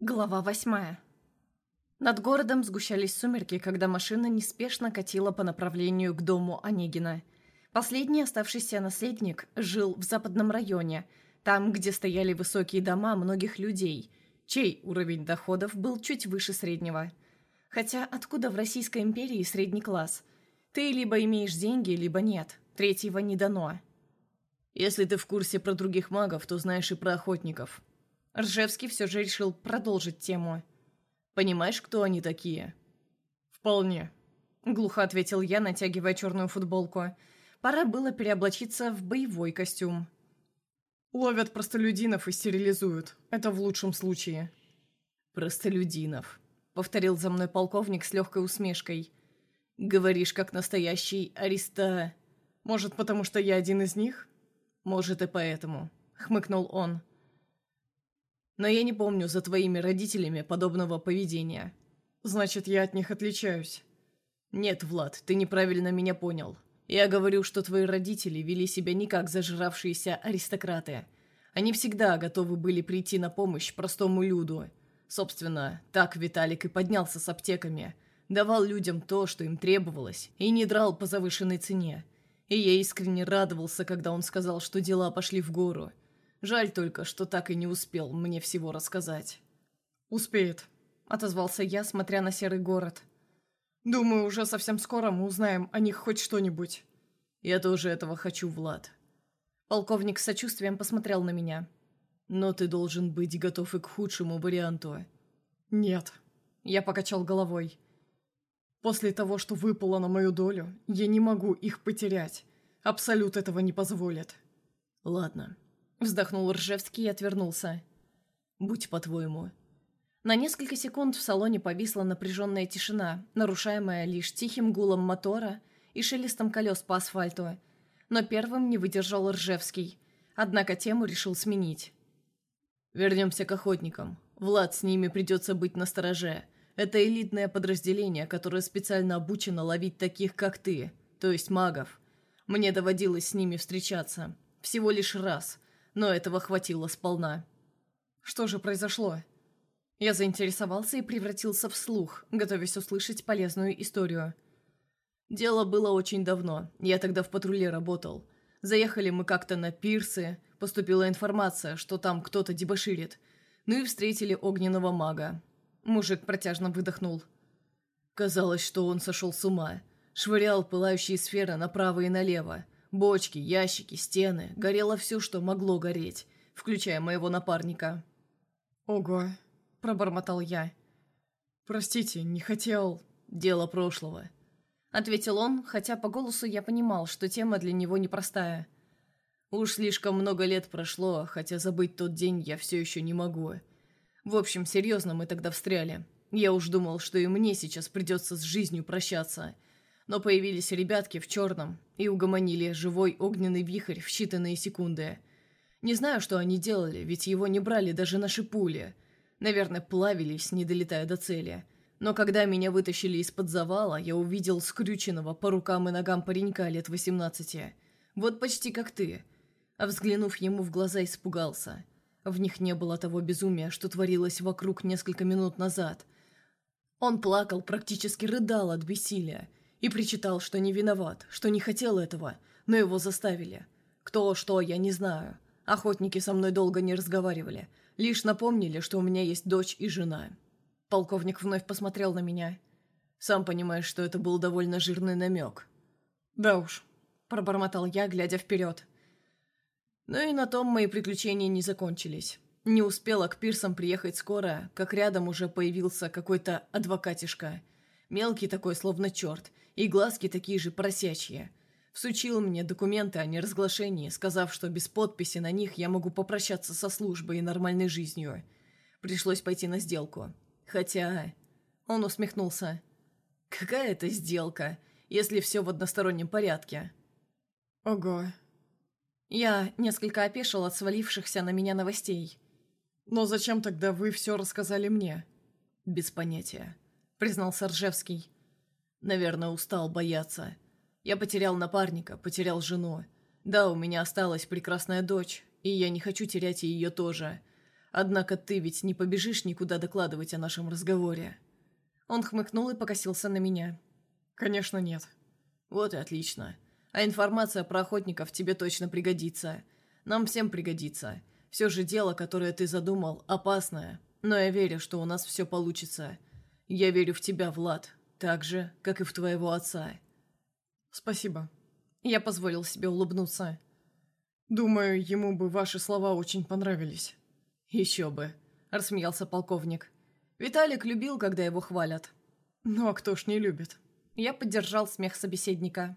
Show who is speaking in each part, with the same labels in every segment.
Speaker 1: Глава восьмая. Над городом сгущались сумерки, когда машина неспешно катила по направлению к дому Онегина. Последний оставшийся наследник жил в западном районе, там, где стояли высокие дома многих людей, чей уровень доходов был чуть выше среднего. Хотя откуда в Российской империи средний класс? Ты либо имеешь деньги, либо нет. Третьего не дано.
Speaker 2: Если ты в курсе про других магов, то знаешь и про охотников.
Speaker 1: Ржевский все же решил продолжить тему.
Speaker 2: «Понимаешь, кто они такие?»
Speaker 1: «Вполне», — глухо ответил я, натягивая черную футболку. Пора было переоблачиться в боевой костюм. «Ловят простолюдинов и стерилизуют. Это в лучшем случае».
Speaker 2: «Простолюдинов», — повторил за мной полковник с легкой усмешкой. «Говоришь, как настоящий ариста...»
Speaker 1: «Может, потому что я один из них?»
Speaker 2: «Может, и поэтому», — хмыкнул он. Но я не помню за твоими родителями подобного поведения.
Speaker 1: Значит, я от них отличаюсь.
Speaker 2: Нет, Влад, ты неправильно меня понял. Я говорю, что твои родители вели себя не как зажравшиеся аристократы. Они всегда готовы были прийти на помощь простому люду. Собственно, так Виталик и поднялся с аптеками. Давал людям то, что им требовалось, и не драл по завышенной цене. И я искренне радовался, когда он сказал, что дела пошли в гору – Жаль только, что так и не успел мне всего рассказать».
Speaker 1: «Успеет», — отозвался я, смотря на серый город. «Думаю, уже совсем скоро мы узнаем о них хоть что-нибудь».
Speaker 2: «Я тоже этого хочу, Влад».
Speaker 1: Полковник с сочувствием посмотрел на меня.
Speaker 2: «Но ты должен быть готов и к худшему варианту».
Speaker 1: «Нет», — я покачал головой. «После того, что выпало на мою долю, я не могу их потерять. Абсолют этого не позволит».
Speaker 2: «Ладно»,
Speaker 1: Вздохнул Ржевский и отвернулся.
Speaker 2: «Будь по-твоему».
Speaker 1: На несколько секунд в салоне повисла напряженная тишина, нарушаемая лишь тихим гулом мотора и шелестом колес по асфальту. Но первым не выдержал Ржевский. Однако тему решил сменить.
Speaker 2: «Вернемся к охотникам. Влад, с ними придется быть настороже. Это элитное подразделение, которое специально обучено ловить таких, как ты, то есть магов. Мне доводилось с ними встречаться. Всего лишь раз – но этого хватило сполна.
Speaker 1: Что же произошло? Я заинтересовался и превратился в слух, готовясь услышать полезную историю.
Speaker 2: Дело было очень давно, я тогда в патруле работал. Заехали мы как-то на пирсы, поступила информация, что там кто-то дебоширит. Ну и встретили огненного мага.
Speaker 1: Мужик протяжно выдохнул.
Speaker 2: Казалось, что он сошел с ума. Швырял пылающие сферы направо и налево. Бочки, ящики, стены. Горело все, что могло гореть, включая моего напарника.
Speaker 1: «Ого», — пробормотал я. «Простите, не хотел...»
Speaker 2: «Дело прошлого», — ответил он, хотя по голосу я понимал, что тема для него непростая. «Уж слишком много лет прошло, хотя забыть тот день я все еще не могу. В общем, серьезно мы тогда встряли. Я уж думал, что и мне сейчас придется с жизнью прощаться» но появились ребятки в черном и угомонили живой огненный вихрь в считанные секунды. Не знаю, что они делали, ведь его не брали даже наши пули. Наверное, плавились, не долетая до цели. Но когда меня вытащили из-под завала, я увидел скрюченного по рукам и ногам паренька лет 18. Вот почти как ты. А взглянув ему в глаза, испугался. В них не было того безумия, что творилось вокруг несколько минут назад. Он плакал, практически рыдал от бессилия и причитал, что не виноват, что не хотел этого, но его заставили. Кто, что, я не знаю. Охотники со мной долго не разговаривали, лишь напомнили, что у меня есть дочь и жена. Полковник вновь посмотрел на меня. Сам понимаешь, что это был довольно жирный намек.
Speaker 1: «Да уж», – пробормотал я, глядя вперед.
Speaker 2: Ну и на том мои приключения не закончились. Не успела к пирсам приехать скоро, как рядом уже появился какой-то адвокатишка. Мелкий такой, словно черт, и глазки такие же просячие. Всучил мне документы о неразглашении, сказав, что без подписи на них я могу попрощаться со службой и нормальной жизнью. Пришлось пойти на сделку. Хотя... Он усмехнулся. «Какая это сделка, если все в одностороннем порядке?»
Speaker 1: «Ого». Я несколько опешил от свалившихся на меня новостей. «Но зачем тогда вы все рассказали мне?»
Speaker 2: «Без понятия», — признался Ржевский. Наверное, устал бояться. Я потерял напарника, потерял жену. Да, у меня осталась прекрасная дочь, и я не хочу терять ее тоже. Однако ты ведь не побежишь никуда докладывать о нашем разговоре».
Speaker 1: Он хмыкнул и покосился на меня.
Speaker 2: «Конечно нет». «Вот и отлично. А информация про охотников тебе точно пригодится. Нам всем пригодится. Все же дело, которое ты задумал, опасное. Но я верю, что у нас все получится. Я верю в тебя, Влад, так же, как и в твоего отца».
Speaker 1: «Спасибо». Я позволил себе улыбнуться.
Speaker 2: «Думаю, ему бы ваши слова очень понравились». «Еще бы», — рассмеялся полковник. «Виталик любил, когда его хвалят».
Speaker 1: «Ну а кто ж не любит?» Я поддержал смех собеседника.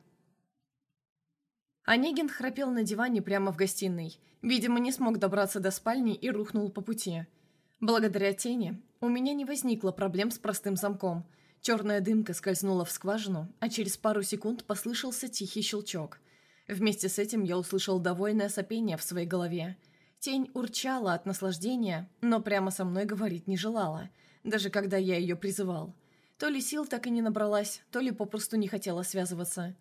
Speaker 1: Онегин храпел на диване прямо в гостиной. Видимо, не смог добраться до спальни и рухнул по пути. Благодаря тени у меня не возникло проблем с простым замком. Черная дымка скользнула в скважину, а через пару секунд послышался тихий щелчок. Вместе с этим я услышал довольное сопение в своей голове. Тень урчала от наслаждения, но прямо со мной говорить не желала, даже когда я ее призывал. То ли сил так и не набралась, то ли попросту не хотела связываться.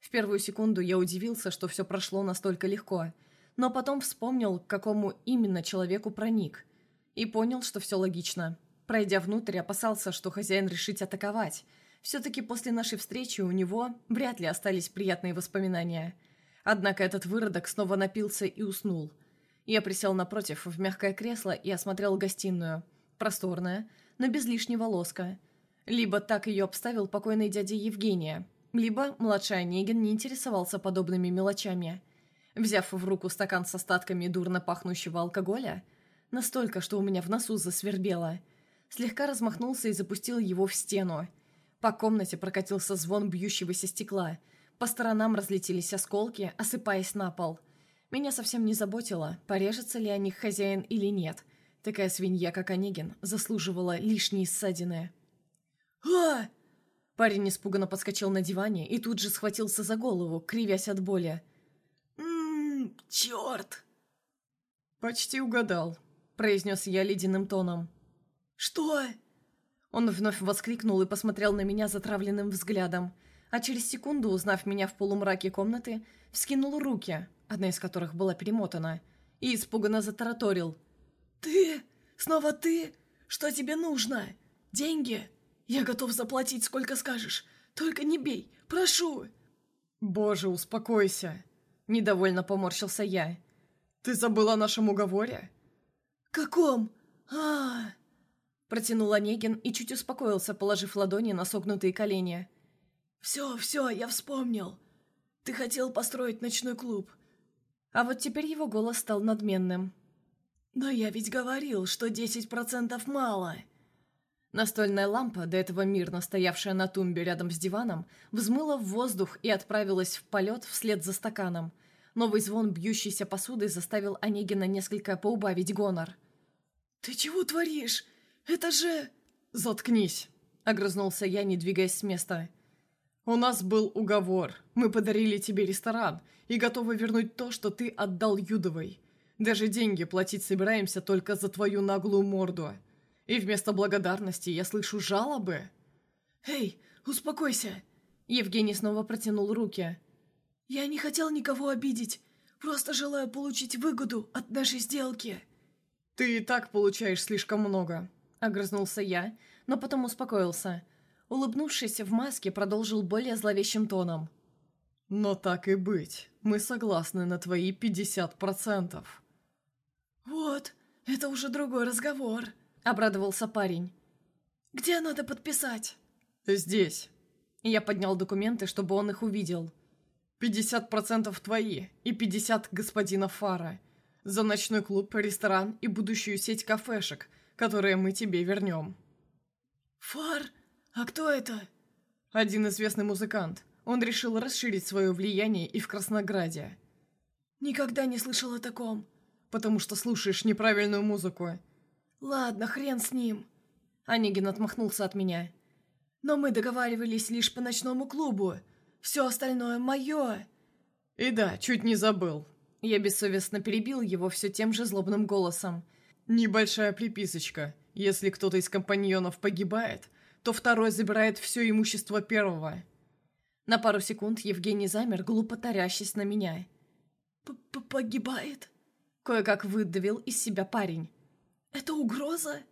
Speaker 1: В первую секунду я удивился, что все прошло настолько легко, но потом вспомнил, к какому именно человеку проник – и понял, что все логично. Пройдя внутрь, опасался, что хозяин решит атаковать. Все-таки после нашей встречи у него вряд ли остались приятные воспоминания. Однако этот выродок снова напился и уснул. Я присел напротив в мягкое кресло и осмотрел гостиную. Просторная, но без лишнего лоска. Либо так ее обставил покойный дядя Евгения, либо младший Онегин не интересовался подобными мелочами. Взяв в руку стакан с остатками дурно пахнущего алкоголя, Настолько, что у меня в носу засвербело. Слегка размахнулся и запустил его в стену. По комнате прокатился звон бьющегося стекла. По сторонам разлетелись осколки, осыпаясь на пол. Меня совсем не заботило, порежется ли о них хозяин или нет. Такая свинья, как Онегин, заслуживала лишние ссадины.
Speaker 2: «А!»
Speaker 1: Парень испуганно подскочил на диване и тут же схватился за голову, кривясь от боли.
Speaker 2: «Ммм, черт!»
Speaker 1: «Почти угадал», произнес я ледяным тоном.
Speaker 2: «Что?»
Speaker 1: Он вновь воскликнул и посмотрел на меня затравленным взглядом, а через секунду, узнав меня в полумраке комнаты, вскинул руки, одна из которых была перемотана, и испуганно затараторил.
Speaker 2: «Ты? Снова ты? Что тебе нужно? Деньги? Я готов заплатить, сколько скажешь. Только не бей, прошу!»
Speaker 1: «Боже, успокойся!» Недовольно поморщился я. «Ты забыл о нашем уговоре?»
Speaker 2: «Каком? а, -а, -а
Speaker 1: Протянул Онегин и чуть успокоился, положив ладони на согнутые колени.
Speaker 2: «Все, все, я вспомнил. Ты хотел построить ночной клуб».
Speaker 1: А вот теперь его голос стал надменным.
Speaker 2: «Но я ведь говорил, что десять процентов мало».
Speaker 1: Настольная лампа, до этого мирно стоявшая на тумбе рядом с диваном, взмыла в воздух и отправилась в полет вслед за стаканом. Новый звон бьющейся посуды заставил Онегина несколько поубавить гонор.
Speaker 2: «Ты чего творишь? Это же...»
Speaker 1: «Заткнись!» — огрызнулся я, не двигаясь с места. «У нас был уговор. Мы подарили тебе ресторан и готовы вернуть то, что ты отдал Юдовой. Даже деньги платить собираемся только за твою наглую морду. И вместо благодарности я слышу жалобы».
Speaker 2: «Эй, успокойся!»
Speaker 1: Евгений снова протянул руки.
Speaker 2: «Я не хотел никого обидеть. Просто желаю получить выгоду от нашей сделки».
Speaker 1: «Ты и так получаешь слишком много», — огрызнулся я, но потом успокоился. Улыбнувшись в маске, продолжил более зловещим тоном. «Но так и быть, мы согласны на твои пятьдесят процентов».
Speaker 2: «Вот, это уже другой разговор», — обрадовался парень. «Где надо подписать?»
Speaker 1: «Здесь». Я поднял документы, чтобы он их увидел. «Пятьдесят процентов твои и пятьдесят господина Фара за ночной клуб, ресторан и будущую сеть кафешек, которые мы тебе вернем».
Speaker 2: «Фар? А кто это?»
Speaker 1: «Один известный музыкант. Он решил расширить свое влияние и в Краснограде».
Speaker 2: «Никогда не слышал о таком».
Speaker 1: «Потому что слушаешь неправильную музыку».
Speaker 2: «Ладно, хрен с ним».
Speaker 1: Онегин отмахнулся от меня.
Speaker 2: «Но мы договаривались лишь по ночному клубу. Все остальное мое».
Speaker 1: «И да, чуть не забыл. Я бессовестно перебил его все тем же злобным голосом. «Небольшая приписочка. Если кто-то из компаньонов погибает, то второй забирает все имущество первого». На пару секунд Евгений замер, глупо тарящись на меня.
Speaker 2: П -п «Погибает?»
Speaker 1: Кое-как выдавил из себя парень. Это угроза?»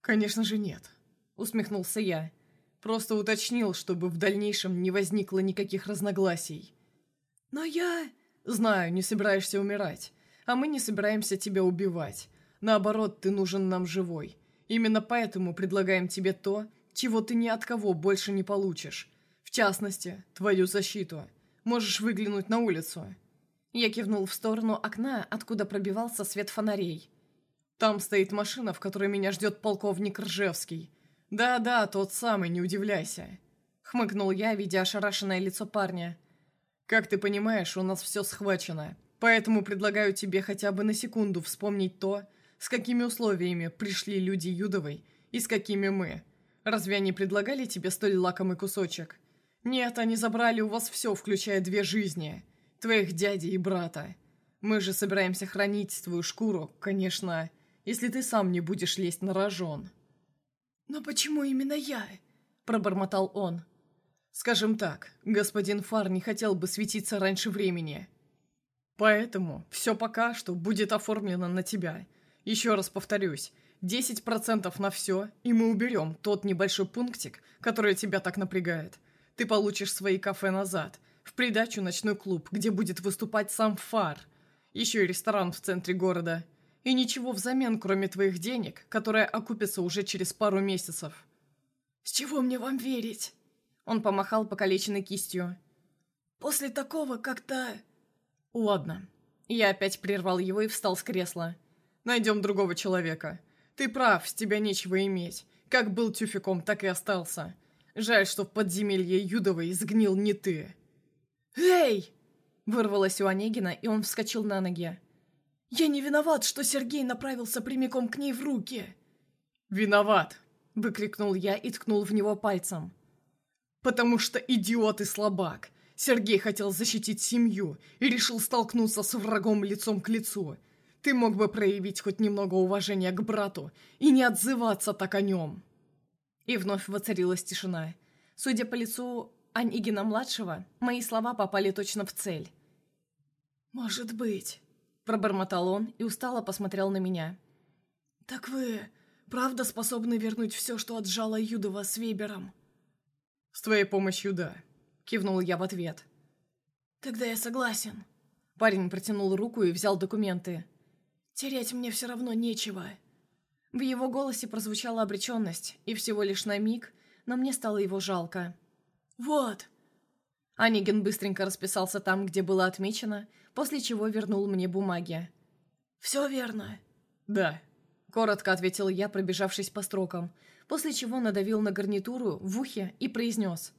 Speaker 2: «Конечно же нет», — усмехнулся я. «Просто уточнил, чтобы в дальнейшем не возникло никаких разногласий».
Speaker 1: «Но я...»
Speaker 2: «Знаю, не собираешься умирать, а мы не собираемся тебя убивать. Наоборот, ты нужен нам живой. Именно поэтому предлагаем тебе то, чего ты ни от кого больше не получишь. В частности, твою защиту. Можешь выглянуть на улицу». Я кивнул в сторону окна, откуда пробивался свет фонарей. Там стоит машина, в которой меня ждет полковник Ржевский. Да-да, тот самый, не удивляйся. Хмыкнул я, видя ошарашенное лицо парня. Как ты понимаешь, у нас все схвачено. Поэтому предлагаю тебе хотя бы на секунду вспомнить то, с какими условиями пришли люди Юдовой и с какими мы. Разве они предлагали тебе столь лакомый кусочек? Нет, они забрали у вас все, включая две жизни. Твоих дяди и брата. Мы же собираемся хранить твою шкуру, конечно, если ты сам не будешь лезть на рожон».
Speaker 1: «Но почему именно я?»
Speaker 2: – пробормотал он. «Скажем так, господин Фар не хотел бы светиться раньше времени. Поэтому все пока что будет оформлено на тебя. Еще раз повторюсь, 10% на все, и мы уберем тот небольшой пунктик, который тебя так напрягает. Ты получишь свои кафе назад, в придачу ночной клуб, где будет выступать сам Фар. Еще и ресторан в центре города. И ничего взамен, кроме твоих денег, которые окупятся уже через пару месяцев.
Speaker 1: «С чего мне вам верить?»
Speaker 2: Он помахал покалеченной кистью.
Speaker 1: «После такого как-то...»
Speaker 2: «Ладно». Я опять прервал его и встал с кресла. «Найдем другого человека. Ты прав, с тебя нечего иметь. Как был тюфиком, так и остался. Жаль, что в подземелье Юдовой сгнил не ты».
Speaker 1: «Эй!»
Speaker 2: Вырвалось у Онегина, и он вскочил на ноги.
Speaker 1: Я не виноват, что Сергей направился прямиком к ней в руки.
Speaker 2: Виноват, выкрикнул я и ткнул в него пальцем. Потому что идиот и слабак. Сергей хотел защитить семью и решил столкнуться с врагом лицом к лицу. Ты мог бы проявить хоть немного уважения к брату и не отзываться так о нем. И вновь воцарилась тишина. Судя по лицу Анигина-младшего, мои слова попали точно в цель.
Speaker 1: «Может быть»,
Speaker 2: Пробормотал он и устало посмотрел на меня.
Speaker 1: «Так вы правда способны вернуть все, что отжала Юдова с Вебером?»
Speaker 2: «С твоей помощью, да», — кивнул я в ответ.
Speaker 1: «Тогда я согласен».
Speaker 2: Парень протянул руку и взял документы.
Speaker 1: «Терять мне все равно нечего».
Speaker 2: В его голосе прозвучала обреченность, и всего лишь на миг, но мне стало его жалко.
Speaker 1: «Вот!»
Speaker 2: Анигин быстренько расписался там, где было отмечено, после чего вернул мне бумаги.
Speaker 1: «Все верно?»
Speaker 2: «Да», — коротко ответил я, пробежавшись по строкам, после чего надавил на гарнитуру в ухе и произнес.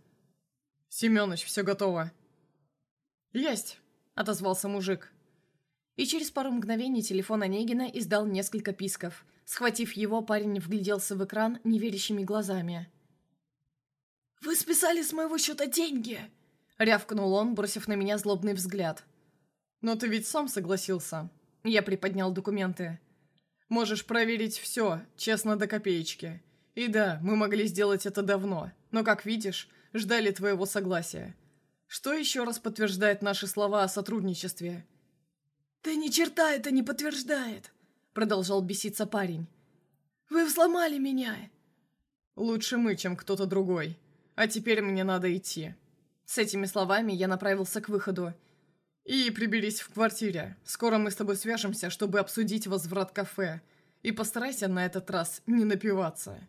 Speaker 2: «Семёныч, все готово». «Есть», — отозвался мужик. И через пару мгновений телефон Онегина издал несколько писков. Схватив его, парень вгляделся в экран неверящими глазами.
Speaker 1: «Вы списали с моего счета деньги!»
Speaker 2: — рявкнул он, бросив на меня злобный взгляд. «Но ты ведь сам согласился». Я приподнял документы. «Можешь проверить все, честно до копеечки. И да, мы могли сделать это давно, но, как видишь, ждали твоего согласия. Что еще раз подтверждает наши слова о сотрудничестве?»
Speaker 1: «Да ни черта это не подтверждает!» Продолжал беситься парень. «Вы взломали меня!»
Speaker 2: «Лучше мы, чем кто-то другой. А теперь мне надо идти». С этими словами я направился к выходу. «И приберись в квартире. Скоро мы с тобой свяжемся, чтобы обсудить возврат кафе. И постарайся на этот раз не напиваться».